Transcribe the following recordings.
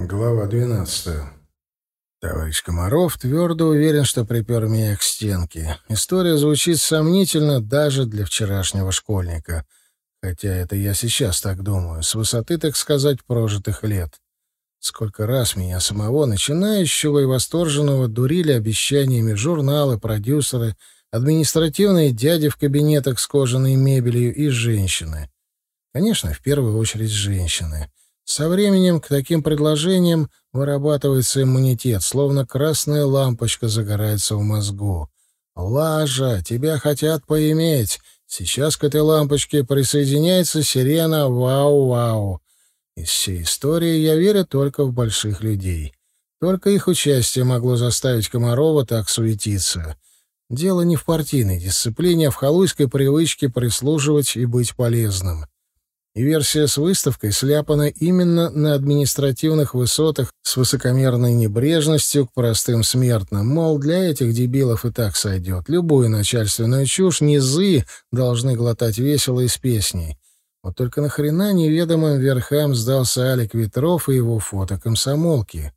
Глава 12. Товарищ Комаров твердо уверен, что припер меня к стенке. История звучит сомнительно даже для вчерашнего школьника. Хотя это я сейчас так думаю, с высоты, так сказать, прожитых лет. Сколько раз меня самого, начинающего и восторженного, дурили обещаниями журналы, продюсеры, административные дяди в кабинетах с кожаной мебелью и женщины. Конечно, в первую очередь женщины — со временем к таким предложениям вырабатывается иммунитет, словно красная лампочка загорается в мозгу. «Лажа, тебя хотят поиметь. Сейчас к этой лампочке присоединяется сирена «Вау-вау». Из всей истории я верю только в больших людей. Только их участие могло заставить Комарова так суетиться. Дело не в партийной дисциплине, а в халуйской привычке прислуживать и быть полезным и версия с выставкой сляпана именно на административных высотах с высокомерной небрежностью к простым смертным. Мол, для этих дебилов и так сойдет. Любую начальственную чушь низы должны глотать весело из песней. Вот только нахрена неведомым верхам сдался Алик Ветров и его фото комсомолки?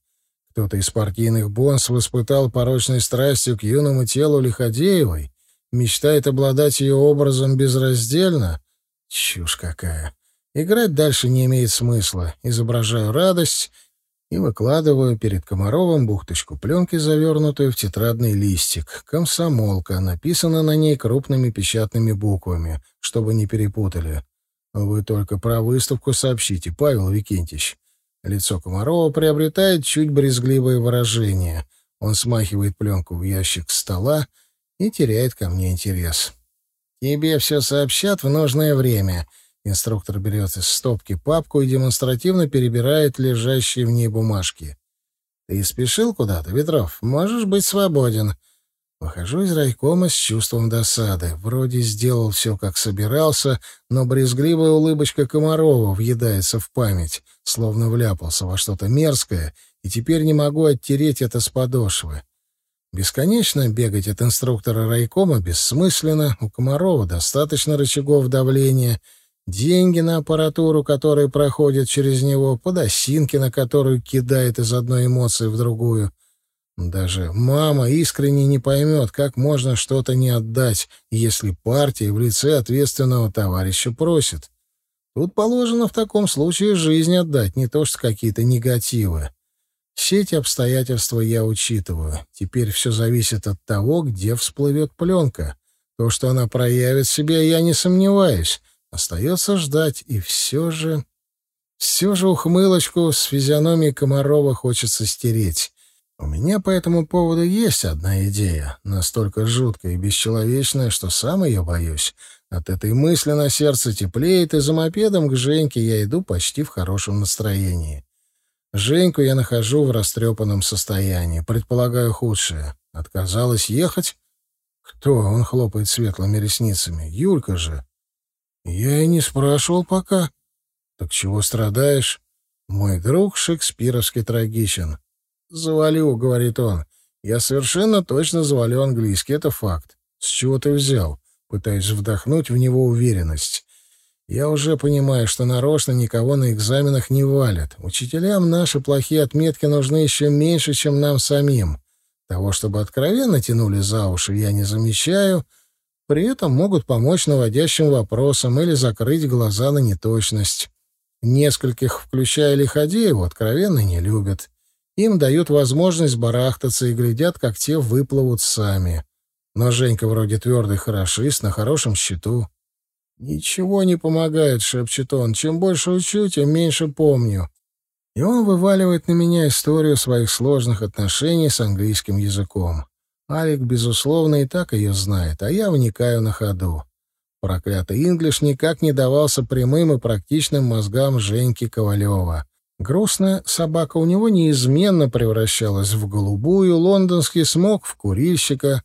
Кто-то из партийных бонс воспытал порочной страстью к юному телу Лиходеевой? Мечтает обладать ее образом безраздельно? Чушь какая! Играть дальше не имеет смысла. Изображаю радость и выкладываю перед Комаровым бухточку пленки, завернутую в тетрадный листик. «Комсомолка» написано на ней крупными печатными буквами, чтобы не перепутали. «Вы только про выставку сообщите, Павел Викентьевич». Лицо Комарова приобретает чуть брезгливое выражение. Он смахивает пленку в ящик стола и теряет ко мне интерес. «Тебе все сообщат в нужное время», Инструктор берет из стопки папку и демонстративно перебирает лежащие в ней бумажки. «Ты спешил куда-то, Ветров? Можешь быть свободен». Выхожу из райкома с чувством досады. Вроде сделал все, как собирался, но брезгливая улыбочка Комарова въедается в память, словно вляпался во что-то мерзкое, и теперь не могу оттереть это с подошвы. Бесконечно бегать от инструктора райкома бессмысленно, у Комарова достаточно рычагов давления — деньги на аппаратуру, которая проходит через него, подосинки, на которую кидает из одной эмоции в другую. Даже мама искренне не поймет, как можно что-то не отдать, если партия в лице ответственного товарища просит. Тут положено в таком случае жизнь отдать, не то что какие-то негативы. Все эти обстоятельства я учитываю. Теперь все зависит от того, где всплывет пленка. То, что она проявит себя, я не сомневаюсь. Остается ждать, и все же... Все же ухмылочку с физиономией Комарова хочется стереть. У меня по этому поводу есть одна идея, настолько жуткая и бесчеловечная, что сам ее боюсь. От этой мысли на сердце теплеет, и за мопедом к Женьке я иду почти в хорошем настроении. Женьку я нахожу в растрепанном состоянии, предполагаю худшее. Отказалась ехать? Кто? Он хлопает светлыми ресницами. Юлька же. Я и не спрашивал пока. Так чего страдаешь? Мой друг шекспировский трагичен. Завалю, говорит он. Я совершенно точно завалю английский, это факт. С чего ты взял? Пытаюсь вдохнуть в него уверенность. Я уже понимаю, что нарочно никого на экзаменах не валят. Учителям наши плохие отметки нужны еще меньше, чем нам самим. Того, чтобы откровенно тянули за уши, я не замечаю — при этом могут помочь наводящим вопросам или закрыть глаза на неточность. Нескольких, включая Лиходееву, откровенно не любят. Им дают возможность барахтаться и глядят, как те выплывут сами. Но Женька вроде твердый хорошист, на хорошем счету. «Ничего не помогает», — шепчет он. «Чем больше учу, тем меньше помню». И он вываливает на меня историю своих сложных отношений с английским языком. Алик, безусловно, и так ее знает, а я вникаю на ходу. Проклятый инглиш никак не давался прямым и практичным мозгам Женьки Ковалева. Грустная собака у него неизменно превращалась в голубую, лондонский смог в курильщика.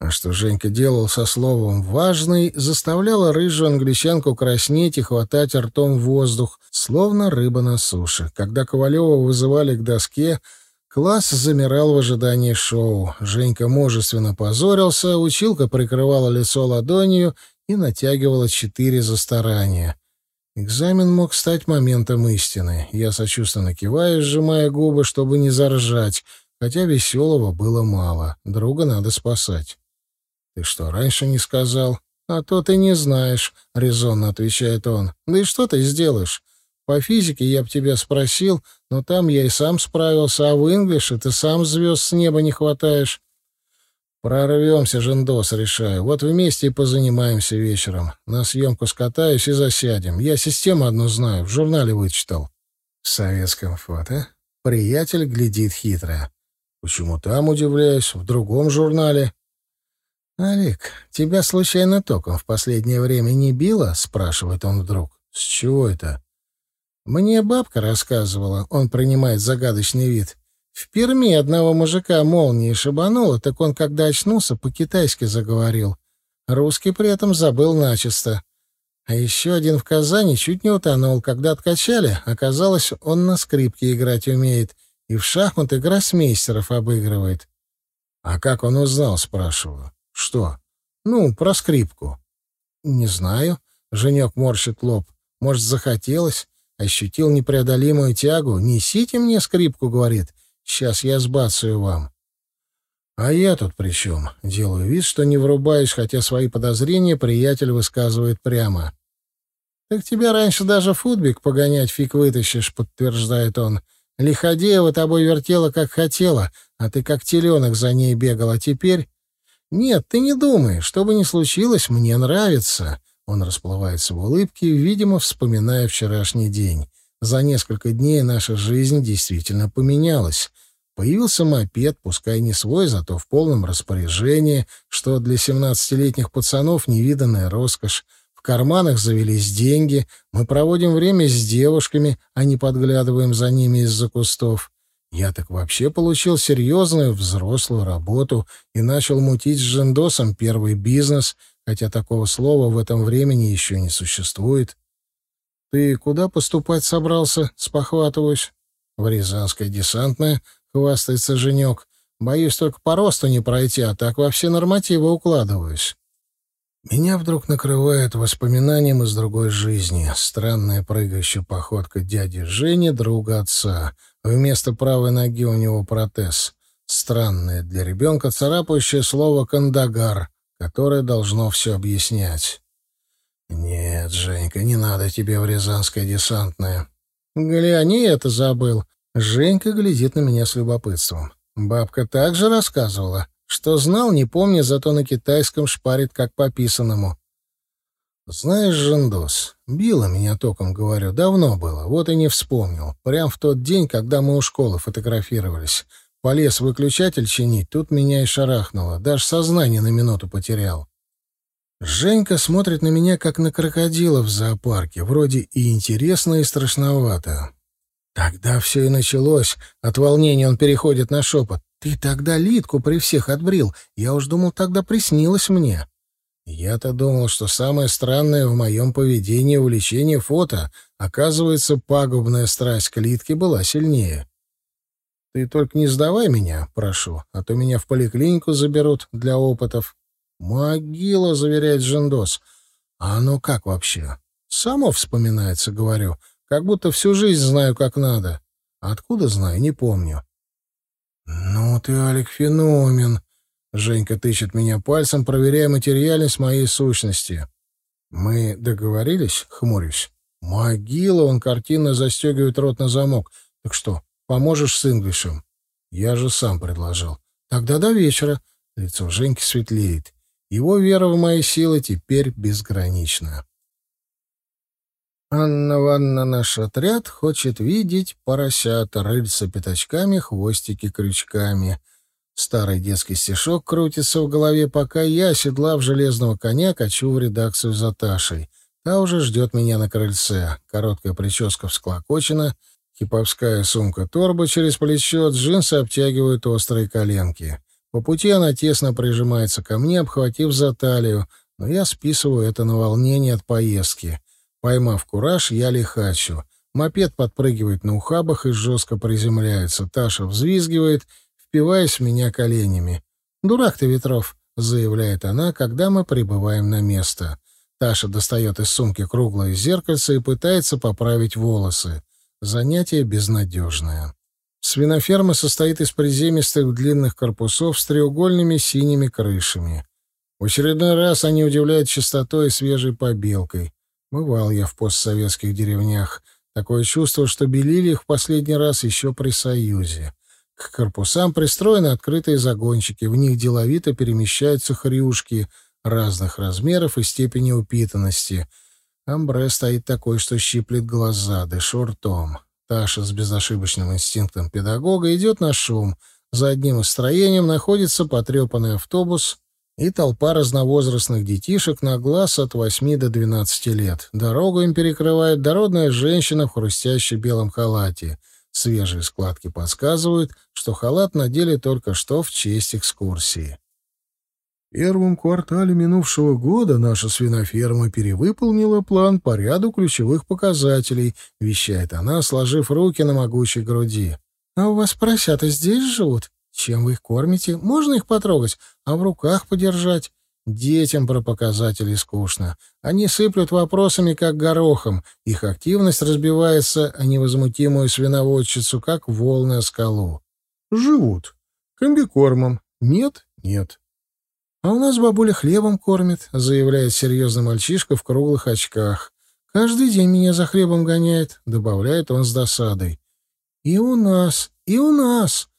А что Женька делал со словом «важный», заставляло рыжую англичанку краснеть и хватать ртом воздух, словно рыба на суше. Когда Ковалева вызывали к доске, Класс замирал в ожидании шоу. Женька мужественно позорился, училка прикрывала лицо ладонью и натягивала четыре за старание. Экзамен мог стать моментом истины. Я сочувственно киваю, сжимая губы, чтобы не заржать, хотя веселого было мало. Друга надо спасать. «Ты что, раньше не сказал?» «А то ты не знаешь», — резонно отвечает он. «Да и что ты сделаешь? По физике я б тебя спросил, но там я и сам справился, а в инглише ты сам звезд с неба не хватаешь. Прорвемся, Жендос, решаю. Вот вместе и позанимаемся вечером. На съемку скатаюсь и засядем. Я систему одну знаю, в журнале вычитал. В советском фото приятель глядит хитро. Почему там удивляюсь? В другом журнале. «Олег, тебя случайно током в последнее время не било?» — спрашивает он вдруг. «С чего это?» «Мне бабка рассказывала, он принимает загадочный вид. В Перми одного мужика молнией шибануло, так он, когда очнулся, по-китайски заговорил. Русский при этом забыл начисто. А еще один в Казани чуть не утонул. Когда откачали, оказалось, он на скрипке играть умеет и в шахматы гроссмейстеров обыгрывает. «А как он узнал?» — спрашиваю. «Что?» «Ну, про скрипку». «Не знаю». Женек морщит лоб. «Может, захотелось? Ощутил непреодолимую тягу? Несите мне скрипку», — говорит. «Сейчас я сбацаю вам». «А я тут при чем?» Делаю вид, что не врубаюсь, хотя свои подозрения приятель высказывает прямо. «Так тебя раньше даже футбик погонять фиг вытащишь», — подтверждает он. «Лиходеева тобой вертела, как хотела, а ты как теленок за ней бегал, а теперь...» «Нет, ты не думай. Что бы ни случилось, мне нравится». Он расплывается в улыбке, видимо, вспоминая вчерашний день. За несколько дней наша жизнь действительно поменялась. Появился мопед, пускай не свой, зато в полном распоряжении, что для семнадцатилетних пацанов невиданная роскошь. В карманах завелись деньги, мы проводим время с девушками, а не подглядываем за ними из-за кустов. Я так вообще получил серьезную взрослую работу и начал мутить с Жендосом первый бизнес, хотя такого слова в этом времени еще не существует. «Ты куда поступать собрался?» — спохватываюсь. «В Рязанское десантное», — хвастается Женек. «Боюсь только по росту не пройти, а так во все нормативы укладываюсь». Меня вдруг накрывает воспоминанием из другой жизни. Странная прыгающая походка дяди Жени, друга отца. Вместо правой ноги у него протез. Странное для ребенка царапающее слово «кандагар», которое должно все объяснять. «Нет, Женька, не надо тебе в Рязанское десантное». «Гляни, это забыл». Женька глядит на меня с любопытством. Бабка также рассказывала. Что знал, не помню, зато на китайском шпарит как по писанному. «Знаешь, Жендос, била меня током, говорю, давно было, вот и не вспомнил. Прям в тот день, когда мы у школы фотографировались. Полез выключатель чинить, тут меня и шарахнуло. Даже сознание на минуту потерял». Женька смотрит на меня, как на крокодила в зоопарке. Вроде и интересно, и страшновато. Тогда все и началось. От волнения он переходит на шепот. «Ты тогда Литку при всех отбрил. Я уж думал, тогда приснилось мне». Я-то думал, что самое странное в моем поведении увлечение фото. Оказывается, пагубная страсть к Литке была сильнее. Ты только не сдавай меня, прошу, а то меня в поликлинику заберут для опытов. Могила, заверяет Жендос. А оно как вообще? Само вспоминается, говорю. Как будто всю жизнь знаю, как надо. Откуда знаю, не помню. «Ну ты, Алик, феномен!» Женька тычет меня пальцем, проверяя материальность моей сущности. «Мы договорились?» — хмурюсь. «Могила!» — он картинно застегивает рот на замок. «Так что, поможешь с инглишем?» «Я же сам предложил». «Тогда до вечера». Лицо Женьки светлеет. Его вера в мои силы теперь безгранична. Анна Ванна наш отряд хочет видеть поросят, рыльца пятачками, хвостики крючками. Старый детский стишок крутится в голове, пока я, оседлав железного коня, качу в редакцию за Ташей. Та уже ждет меня на крыльце. Короткая прическа всклокочена, хиповская сумка-торба через плечо, джинсы обтягивают острые коленки. По пути она тесно прижимается ко мне, обхватив за талию, но я списываю это на волнение от поездки. Поймав кураж, я лихачу. Мопед подпрыгивает на ухабах и жестко приземляется. Таша взвизгивает, впиваясь в меня коленями. «Дурак ты, Ветров!» — заявляет она, когда мы прибываем на место. Таша достает из сумки круглое зеркальце и пытается поправить волосы. Занятие безнадежное. Свиноферма состоит из приземистых длинных корпусов с треугольными синими крышами. В очередной раз они удивляют чистотой и свежей побелкой. Бывал я в постсоветских деревнях. Такое чувство, что белили их в последний раз еще при Союзе. К корпусам пристроены открытые загончики, в них деловито перемещаются хрюшки разных размеров и степени упитанности. Амбре стоит такой, что щиплет глаза, дышу ртом. Таша с безошибочным инстинктом педагога идет на шум. За одним из строением находится потрепанный автобус и толпа разновозрастных детишек на глаз от 8 до 12 лет. Дорогу им перекрывает дородная женщина в хрустящей белом халате — Свежие складки подсказывают, что халат надели только что в честь экскурсии. Первом квартале минувшего года наша свиноферма перевыполнила план по ряду ключевых показателей, вещает она, сложив руки на могучей груди. «А у вас поросята здесь живут? Чем вы их кормите? Можно их потрогать, а в руках подержать? Детям про показатели скучно. Они сыплют вопросами, как горохом. Их активность разбивается о невозмутимую свиноводчицу, как волны о скалу. Живут. Комбикормом. Нет? Нет. А у нас бабуля хлебом кормит, заявляет серьезный мальчишка в круглых очках. Каждый день меня за хлебом гоняет, добавляет он с досадой. И у нас, и у нас.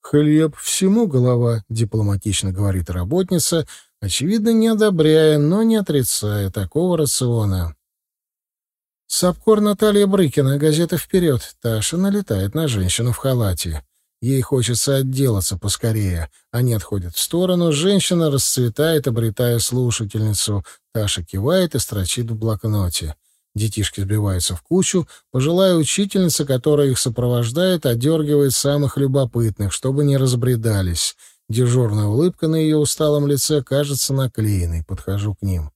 Хлеб всему голова, дипломатично говорит работница, очевидно, не одобряя, но не отрицая такого рациона. Сапкор Наталья Брыкина, газета «Вперед». Таша налетает на женщину в халате. Ей хочется отделаться поскорее. Они отходят в сторону, женщина расцветает, обретая слушательницу. Таша кивает и строчит в блокноте. Детишки сбиваются в кучу, пожилая учительница, которая их сопровождает, одергивает самых любопытных, чтобы не разбредались. Дежурная улыбка на ее усталом лице кажется наклеенной. Подхожу к ним.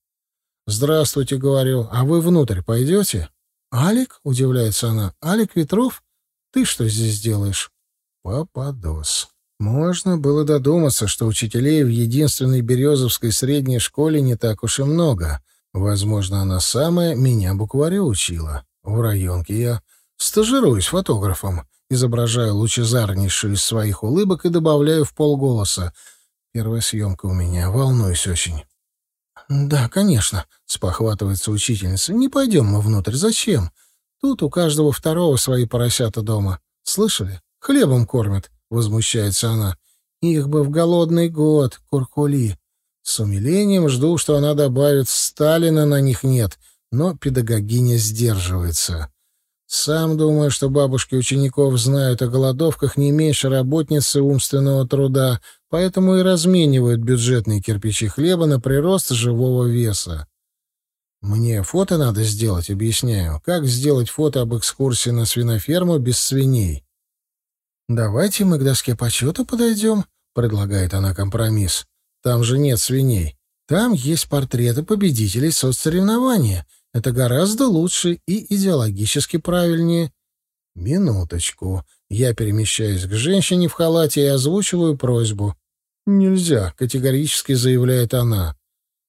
«Здравствуйте», — говорю. «А вы внутрь пойдете?» «Алик?» — удивляется она. «Алик Ветров? Ты что здесь делаешь?» «Попадос». Можно было додуматься, что учителей в единственной Березовской средней школе не так уж и много. Возможно, она самая меня букварю учила. В районке я стажируюсь фотографом изображаю лучезарнейшую из своих улыбок и добавляю в полголоса. Первая съемка у меня, волнуюсь очень. «Да, конечно», — спохватывается учительница. «Не пойдем мы внутрь. Зачем? Тут у каждого второго свои поросята дома. Слышали? Хлебом кормят», — возмущается она. «Их бы в голодный год, куркули». С умилением жду, что она добавит «Сталина на них нет», но педагогиня сдерживается. Сам думаю, что бабушки учеников знают о голодовках не меньше работницы умственного труда, поэтому и разменивают бюджетные кирпичи хлеба на прирост живого веса. Мне фото надо сделать, объясняю. Как сделать фото об экскурсии на свиноферму без свиней? «Давайте мы к доске почета подойдем», — предлагает она компромисс. «Там же нет свиней. Там есть портреты победителей соцсоревнования. Это гораздо лучше и идеологически правильнее. Минуточку. Я перемещаюсь к женщине в халате и озвучиваю просьбу. «Нельзя», — категорически заявляет она.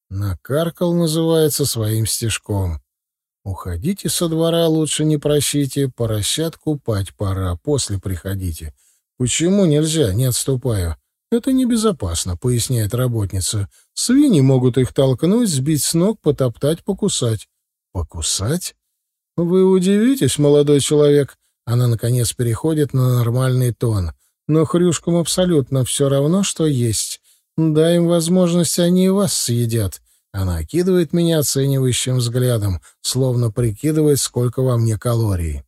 Накаркал называется своим стежком. «Уходите со двора, лучше не просите, поросят купать пора, после приходите». «Почему нельзя?» — не отступаю. «Это небезопасно», — поясняет работница. «Свиньи могут их толкнуть, сбить с ног, потоптать, покусать. Покусать? Вы удивитесь, молодой человек. Она, наконец, переходит на нормальный тон. Но хрюшкам абсолютно все равно, что есть. Дай им возможность, они и вас съедят. Она окидывает меня оценивающим взглядом, словно прикидывает, сколько во мне калорий.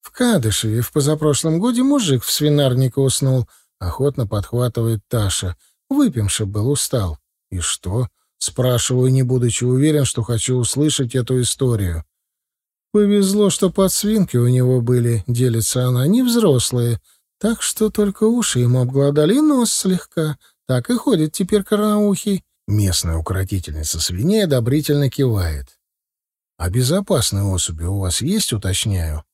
В Кадышеве в позапрошлом годе мужик в свинарнике уснул. Охотно подхватывает Таша. Выпивший был, устал. И что? Спрашиваю, не будучи уверен, что хочу услышать эту историю. Повезло, что подсвинки у него были, делится она, не взрослые, так что только уши ему обглодали нос слегка. Так и ходит теперь карнаухий. Местная укротительница свиней одобрительно кивает. «А безопасные особи у вас есть, уточняю?»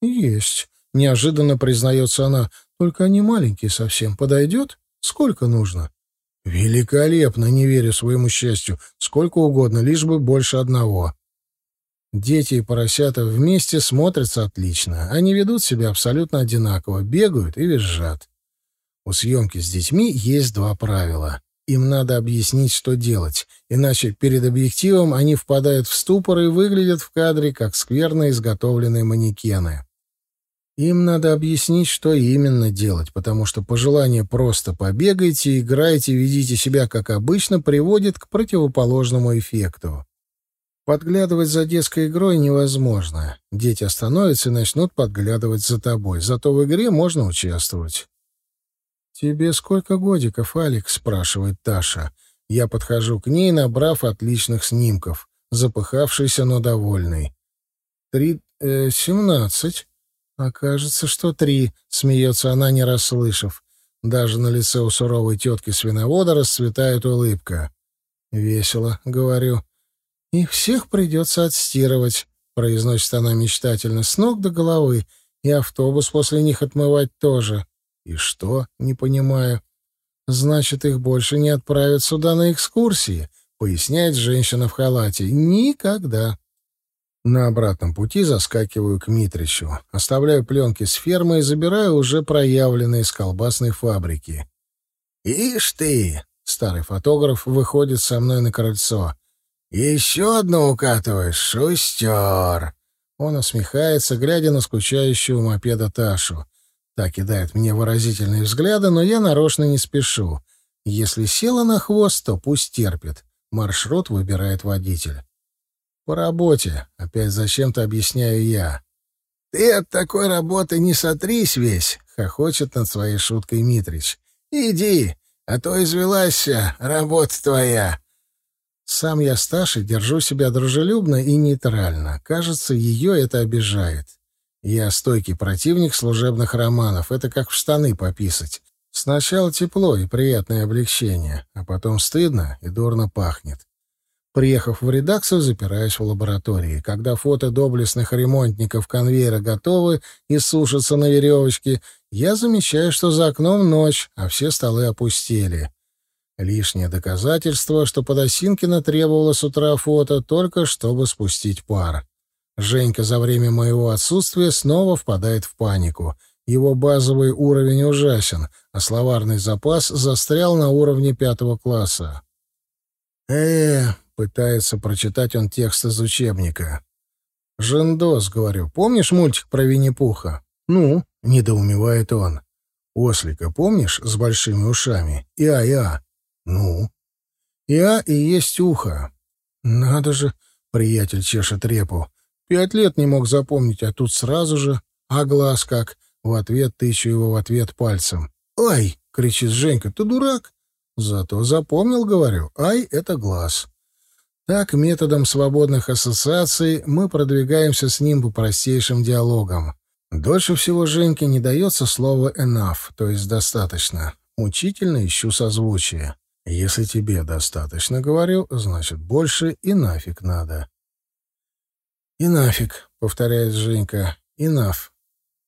«Есть», — неожиданно признается она. «Только они маленькие совсем. Подойдет? Сколько нужно?» Великолепно, не верю своему счастью. Сколько угодно, лишь бы больше одного. Дети и поросята вместе смотрятся отлично. Они ведут себя абсолютно одинаково, бегают и визжат. У съемки с детьми есть два правила. Им надо объяснить, что делать, иначе перед объективом они впадают в ступор и выглядят в кадре, как скверно изготовленные манекены. Им надо объяснить, что именно делать, потому что пожелание «просто побегайте, играйте, ведите себя как обычно» приводит к противоположному эффекту. Подглядывать за детской игрой невозможно. Дети остановятся и начнут подглядывать за тобой. Зато в игре можно участвовать. «Тебе сколько годиков, Алекс?» — спрашивает Таша. Я подхожу к ней, набрав отличных снимков. Запыхавшийся, но довольный. «Три... Э, семнадцать». «Окажется, что три», — смеется она, не расслышав. Даже на лице у суровой тетки свиновода расцветает улыбка. «Весело», — говорю. «И всех придется отстирывать», — произносит она мечтательно, с ног до головы, и автобус после них отмывать тоже. «И что?» — не понимаю. «Значит, их больше не отправят сюда на экскурсии», — поясняет женщина в халате. «Никогда». На обратном пути заскакиваю к Митричу, оставляю пленки с фермы и забираю уже проявленные с колбасной фабрики. «Ишь ты!» — старый фотограф выходит со мной на крыльцо. «Еще одно укатываешь, шустер!» Он усмехается, глядя на скучающую мопеда Ташу. Так кидает мне выразительные взгляды, но я нарочно не спешу. Если села на хвост, то пусть терпит. Маршрут выбирает водитель. «По работе», — опять зачем-то объясняю я. «Ты от такой работы не сотрись весь», — хохочет над своей шуткой Митрич. «Иди, а то извелась работа твоя». Сам я старше, держу себя дружелюбно и нейтрально. Кажется, ее это обижает. Я стойкий противник служебных романов. Это как в штаны пописать. Сначала тепло и приятное облегчение, а потом стыдно и дурно пахнет. Приехав в редакцию, запираюсь в лаборатории. Когда фото доблестных ремонтников конвейера готовы и сушатся на веревочке, я замечаю, что за окном ночь, а все столы опустели. Лишнее доказательство, что Подосинкина требовала с утра фото только чтобы спустить пар. Женька за время моего отсутствия снова впадает в панику. Его базовый уровень ужасен, а словарный запас застрял на уровне пятого класса. э пытается прочитать он текст из учебника. «Жендос», — говорю, — «помнишь мультик про Винни-Пуха?» «Ну?» — недоумевает он. «Ослика помнишь с большими ушами? Иа-иа?» «Ну?» «Иа и есть ухо». «Надо же!» — приятель чешет репу. «Пять лет не мог запомнить, а тут сразу же... А глаз как?» В ответ тычу его в ответ пальцем. «Ай!» — кричит Женька. «Ты дурак?» Зато запомнил, говорю. «Ай» — это глаз. Так, методом свободных ассоциаций мы продвигаемся с ним по простейшим диалогам. Дольше всего Женьке не дается слово «enough», то есть «достаточно». Мучительно ищу созвучие. Если тебе достаточно, говорю, значит, больше и нафиг надо. «И нафиг», — повторяет Женька, — «и наф».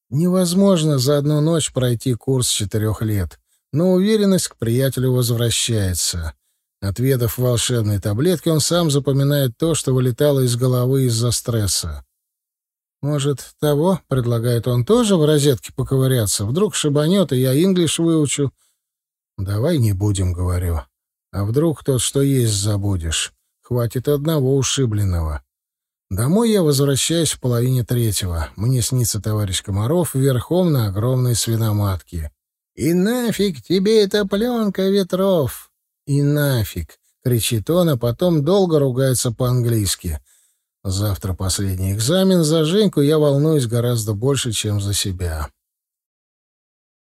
Невозможно за одну ночь пройти курс четырех лет, но уверенность к приятелю возвращается. Отведав волшебной таблетки, он сам запоминает то, что вылетало из головы из-за стресса. «Может, того?» — предлагает он тоже в розетке поковыряться. Вдруг шибанет, и я инглиш выучу. «Давай не будем», — говорю. «А вдруг тот, что есть, забудешь? Хватит одного ушибленного». Домой я возвращаюсь в половине третьего. Мне снится товарищ Комаров верхом на огромной свиноматке. «И нафиг тебе эта пленка ветров!» «И нафиг!» — кричит он, а потом долго ругается по-английски. Завтра последний экзамен. За Женьку я волнуюсь гораздо больше, чем за себя.